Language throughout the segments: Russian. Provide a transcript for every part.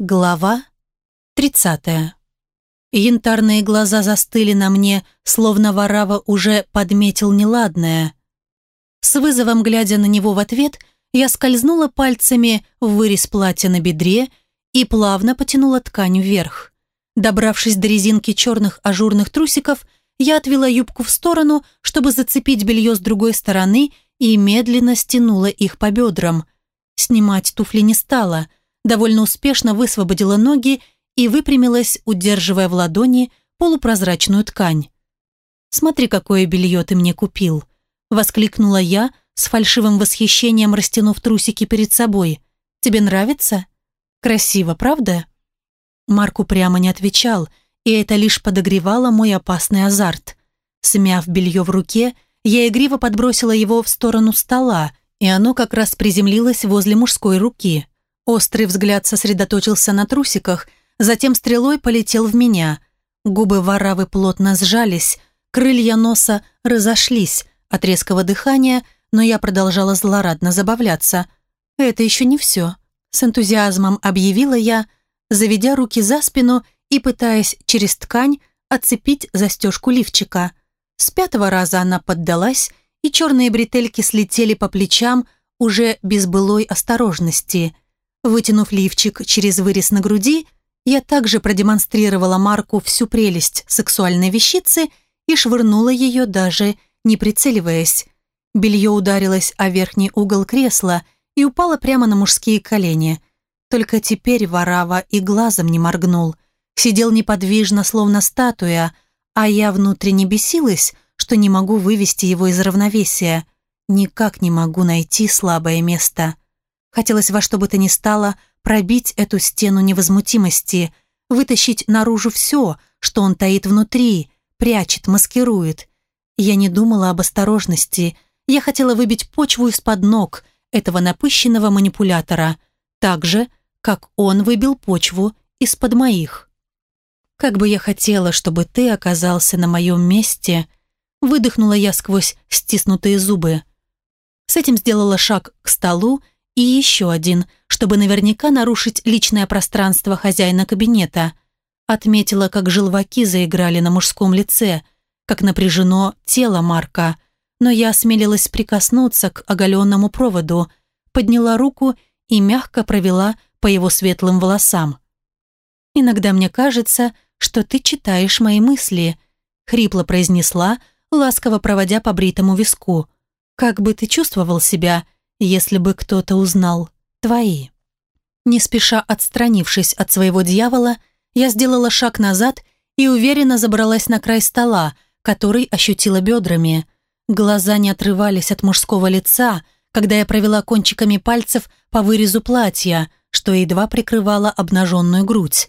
Глава 30. Янтарные глаза застыли на мне, словно Варава уже подметил неладное. С вызовом глядя на него в ответ, я скользнула пальцами в вырез платья на бедре и плавно потянула ткань вверх. Добравшись до резинки черных ажурных трусиков, я отвела юбку в сторону, чтобы зацепить белье с другой стороны и медленно стянула их по бедрам. Снимать туфли не стала – довольно успешно высвободила ноги и выпрямилась, удерживая в ладони полупрозрачную ткань. «Смотри, какое белье ты мне купил!» – воскликнула я, с фальшивым восхищением растянув трусики перед собой. «Тебе нравится? Красиво, правда?» Марку прямо не отвечал, и это лишь подогревало мой опасный азарт. Смяв белье в руке, я игриво подбросила его в сторону стола, и оно как раз приземлилось возле мужской руки. Острый взгляд сосредоточился на трусиках, затем стрелой полетел в меня. Губы воравы плотно сжались, крылья носа разошлись от резкого дыхания, но я продолжала злорадно забавляться. «Это еще не все», — с энтузиазмом объявила я, заведя руки за спину и пытаясь через ткань отцепить застежку лифчика. С пятого раза она поддалась, и черные бретельки слетели по плечам уже без былой осторожности — Вытянув лифчик через вырез на груди, я также продемонстрировала Марку всю прелесть сексуальной вещицы и швырнула ее даже не прицеливаясь. Белье ударилось о верхний угол кресла и упало прямо на мужские колени. Только теперь Варава и глазом не моргнул. Сидел неподвижно, словно статуя, а я внутренне бесилась, что не могу вывести его из равновесия. Никак не могу найти слабое место. Хотелось во что бы то ни стало пробить эту стену невозмутимости, вытащить наружу все, что он таит внутри, прячет, маскирует. Я не думала об осторожности. Я хотела выбить почву из-под ног этого напыщенного манипулятора, так же, как он выбил почву из-под моих. «Как бы я хотела, чтобы ты оказался на моем месте», выдохнула я сквозь стиснутые зубы. С этим сделала шаг к столу и еще один, чтобы наверняка нарушить личное пространство хозяина кабинета. Отметила, как желваки заиграли на мужском лице, как напряжено тело Марка, но я осмелилась прикоснуться к оголенному проводу, подняла руку и мягко провела по его светлым волосам. «Иногда мне кажется, что ты читаешь мои мысли», хрипло произнесла, ласково проводя по бритому виску. «Как бы ты чувствовал себя, если бы кто-то узнал твои. Не спеша отстранившись от своего дьявола, я сделала шаг назад и уверенно забралась на край стола, который ощутила бедрами. Глаза не отрывались от мужского лица, когда я провела кончиками пальцев по вырезу платья, что едва прикрывало обнаженную грудь.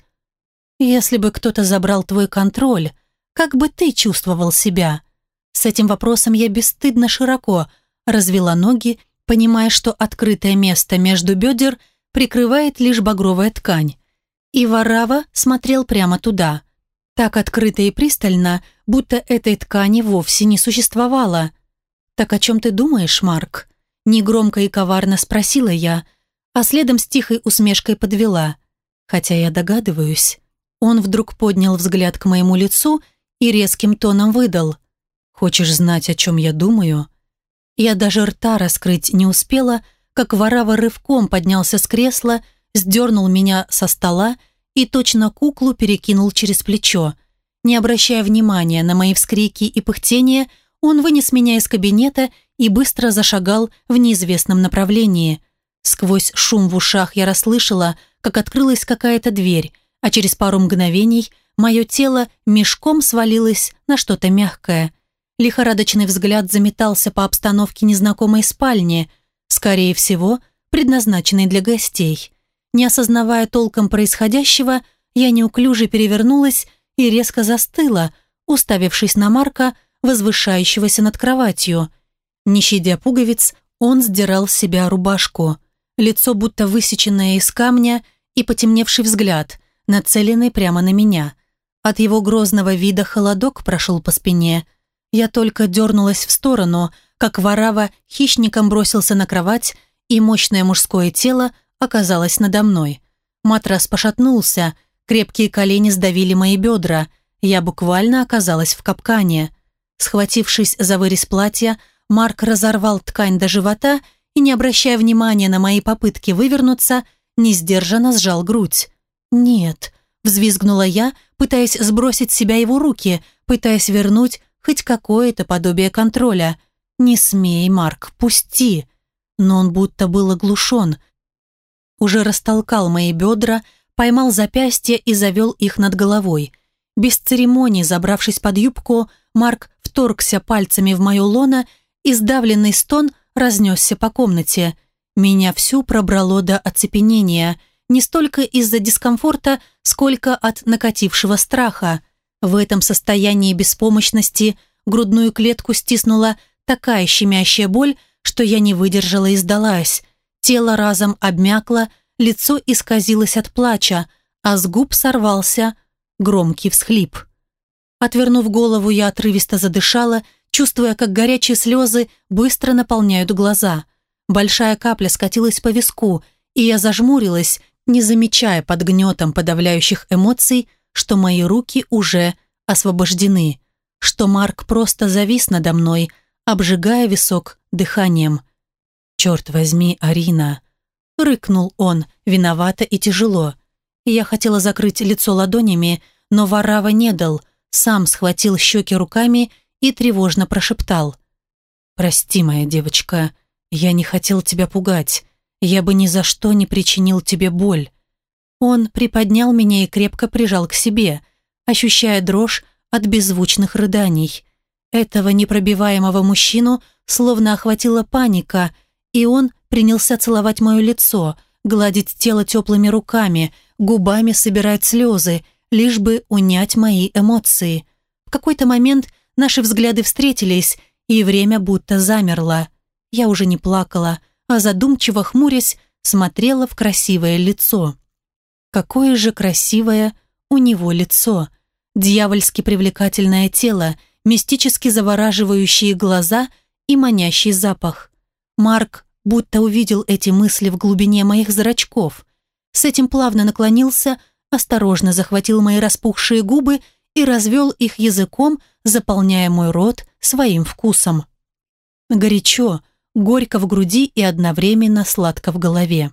«Если бы кто-то забрал твой контроль, как бы ты чувствовал себя?» С этим вопросом я бесстыдно широко развела ноги понимая, что открытое место между бедер прикрывает лишь багровая ткань. И Варава смотрел прямо туда. Так открыто и пристально, будто этой ткани вовсе не существовало. «Так о чем ты думаешь, Марк?» Негромко и коварно спросила я, а следом с тихой усмешкой подвела. Хотя я догадываюсь. Он вдруг поднял взгляд к моему лицу и резким тоном выдал. «Хочешь знать, о чем я думаю?» Я даже рта раскрыть не успела, как Варава рывком поднялся с кресла, сдернул меня со стола и точно куклу перекинул через плечо. Не обращая внимания на мои вскрики и пыхтения, он вынес меня из кабинета и быстро зашагал в неизвестном направлении. Сквозь шум в ушах я расслышала, как открылась какая-то дверь, а через пару мгновений мое тело мешком свалилось на что-то мягкое – Лихорадочный взгляд заметался по обстановке незнакомой спальни, скорее всего, предназначенной для гостей. Не осознавая толком происходящего, я неуклюже перевернулась и резко застыла, уставившись на Марка, возвышающегося над кроватью. Не щадя пуговиц, он сдирал с себя рубашку. Лицо будто высеченное из камня и потемневший взгляд, нацеленный прямо на меня. От его грозного вида холодок прошел по спине – я только дернулась в сторону, как Варава хищником бросился на кровать, и мощное мужское тело оказалось надо мной. Матрас пошатнулся, крепкие колени сдавили мои бедра. Я буквально оказалась в капкане. Схватившись за вырез платья, Марк разорвал ткань до живота и, не обращая внимания на мои попытки вывернуться, несдержанно сжал грудь. «Нет», — взвизгнула я, пытаясь сбросить с себя его руки, пытаясь вернуть хоть какое-то подобие контроля. «Не смей, Марк, пусти!» Но он будто был оглушен. Уже растолкал мои бедра, поймал запястья и завел их над головой. Без церемоний, забравшись под юбку, Марк вторгся пальцами в мою лоно, и сдавленный стон разнесся по комнате. Меня всю пробрало до оцепенения, не столько из-за дискомфорта, сколько от накатившего страха. В этом состоянии беспомощности грудную клетку стиснула такая щемящая боль, что я не выдержала и сдалась. Тело разом обмякло, лицо исказилось от плача, а с губ сорвался громкий всхлип. Отвернув голову, я отрывисто задышала, чувствуя, как горячие слезы быстро наполняют глаза. Большая капля скатилась по виску, и я зажмурилась, не замечая под гнетом подавляющих эмоций, что мои руки уже освобождены, что Марк просто завис надо мной, обжигая висок дыханием. «Черт возьми, Арина!» Рыкнул он, виновато и тяжело. Я хотела закрыть лицо ладонями, но Варава не дал, сам схватил щеки руками и тревожно прошептал. «Прости, моя девочка, я не хотел тебя пугать. Я бы ни за что не причинил тебе боль». Он приподнял меня и крепко прижал к себе, ощущая дрожь от беззвучных рыданий. Этого непробиваемого мужчину словно охватила паника, и он принялся целовать мое лицо, гладить тело теплыми руками, губами собирать слезы, лишь бы унять мои эмоции. В какой-то момент наши взгляды встретились, и время будто замерло. Я уже не плакала, а задумчиво хмурясь, смотрела в красивое лицо. Какое же красивое у него лицо. Дьявольски привлекательное тело, мистически завораживающие глаза и манящий запах. Марк будто увидел эти мысли в глубине моих зрачков. С этим плавно наклонился, осторожно захватил мои распухшие губы и развел их языком, заполняя мой рот своим вкусом. Горячо, горько в груди и одновременно сладко в голове.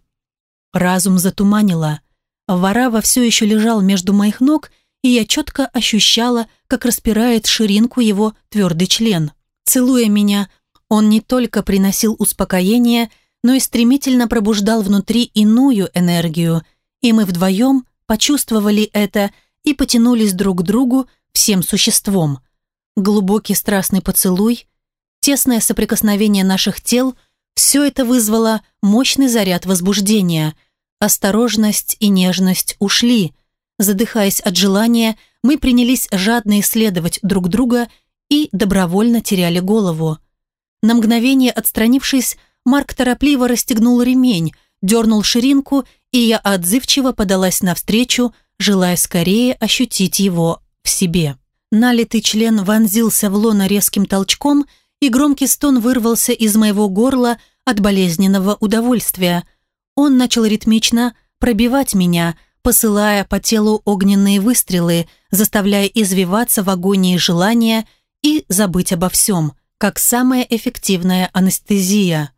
Разум затуманило. Варава все еще лежал между моих ног, и я четко ощущала, как распирает ширинку его твердый член. Целуя меня, он не только приносил успокоение, но и стремительно пробуждал внутри иную энергию, и мы вдвоем почувствовали это и потянулись друг к другу всем существом. Глубокий страстный поцелуй, тесное соприкосновение наших тел – все это вызвало мощный заряд возбуждения – Осторожность и нежность ушли. Задыхаясь от желания, мы принялись жадно исследовать друг друга и добровольно теряли голову. На мгновение отстранившись, Марк торопливо расстегнул ремень, дернул ширинку, и я отзывчиво подалась навстречу, желая скорее ощутить его в себе. Налитый член вонзился в лоно резким толчком, и громкий стон вырвался из моего горла от болезненного удовольствия – он начал ритмично пробивать меня, посылая по телу огненные выстрелы, заставляя извиваться в агонии желания и забыть обо всем, как самая эффективная анестезия.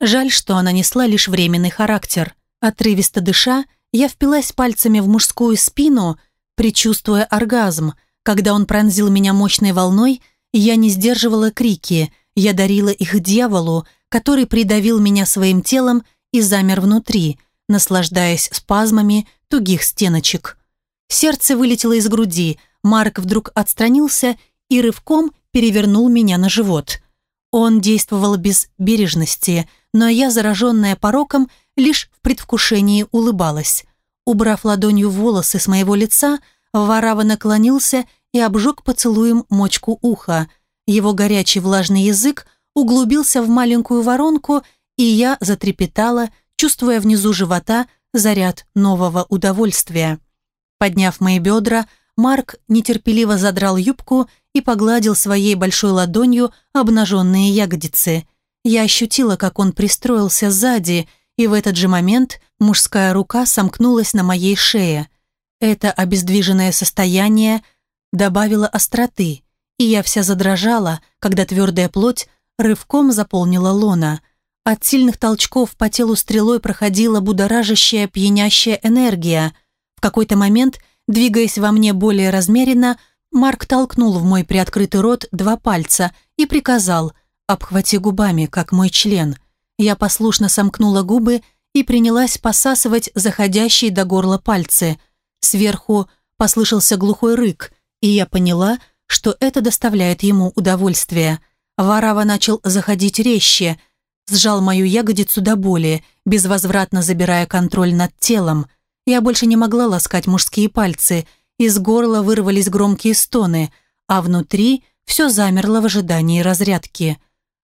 Жаль, что она несла лишь временный характер. Отрывисто дыша, я впилась пальцами в мужскую спину, предчувствуя оргазм. Когда он пронзил меня мощной волной, я не сдерживала крики, я дарила их дьяволу, который придавил меня своим телом и замер внутри, наслаждаясь спазмами тугих стеночек. Сердце вылетело из груди, Марк вдруг отстранился и рывком перевернул меня на живот. Он действовал без бережности, но я, зараженная пороком, лишь в предвкушении улыбалась. Убрав ладонью волосы с моего лица, Варава наклонился и обжег поцелуем мочку уха. Его горячий влажный язык углубился в маленькую воронку и я затрепетала, чувствуя внизу живота заряд нового удовольствия. Подняв мои бедра, Марк нетерпеливо задрал юбку и погладил своей большой ладонью обнаженные ягодицы. Я ощутила, как он пристроился сзади, и в этот же момент мужская рука сомкнулась на моей шее. Это обездвиженное состояние добавило остроты, и я вся задрожала, когда твердая плоть рывком заполнила лона. От сильных толчков по телу стрелой проходила будоражащая, пьянящая энергия. В какой-то момент, двигаясь во мне более размеренно, Марк толкнул в мой приоткрытый рот два пальца и приказал «Обхвати губами, как мой член». Я послушно сомкнула губы и принялась посасывать заходящие до горла пальцы. Сверху послышался глухой рык, и я поняла, что это доставляет ему удовольствие. Варава начал заходить резче, сжал мою ягодицу до боли, безвозвратно забирая контроль над телом. Я больше не могла ласкать мужские пальцы, из горла вырвались громкие стоны, а внутри все замерло в ожидании разрядки.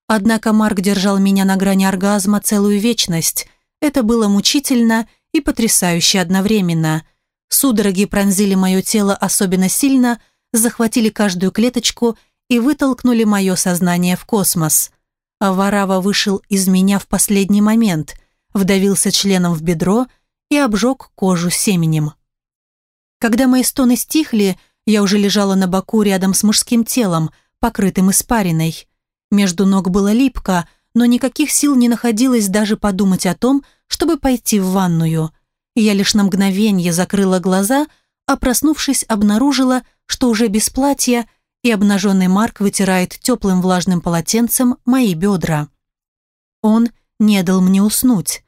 Однако Марк держал меня на грани оргазма целую вечность. Это было мучительно и потрясающе одновременно. Судороги пронзили мое тело особенно сильно – захватили каждую клеточку и вытолкнули мое сознание в космос. А Варава вышел из меня в последний момент, вдавился членом в бедро и обжег кожу семенем. Когда мои стоны стихли, я уже лежала на боку рядом с мужским телом, покрытым испариной. Между ног было липко, но никаких сил не находилось даже подумать о том, чтобы пойти в ванную. Я лишь на мгновение закрыла глаза, а проснувшись, обнаружила, что уже без платья, и обнаженный Марк вытирает теплым влажным полотенцем мои бедра. Он не дал мне уснуть.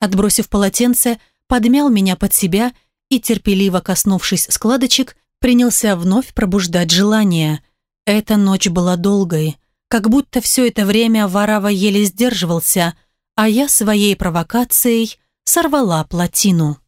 Отбросив полотенце, подмял меня под себя и, терпеливо коснувшись складочек, принялся вновь пробуждать желание. Эта ночь была долгой, как будто все это время Варава еле сдерживался, а я своей провокацией сорвала плотину.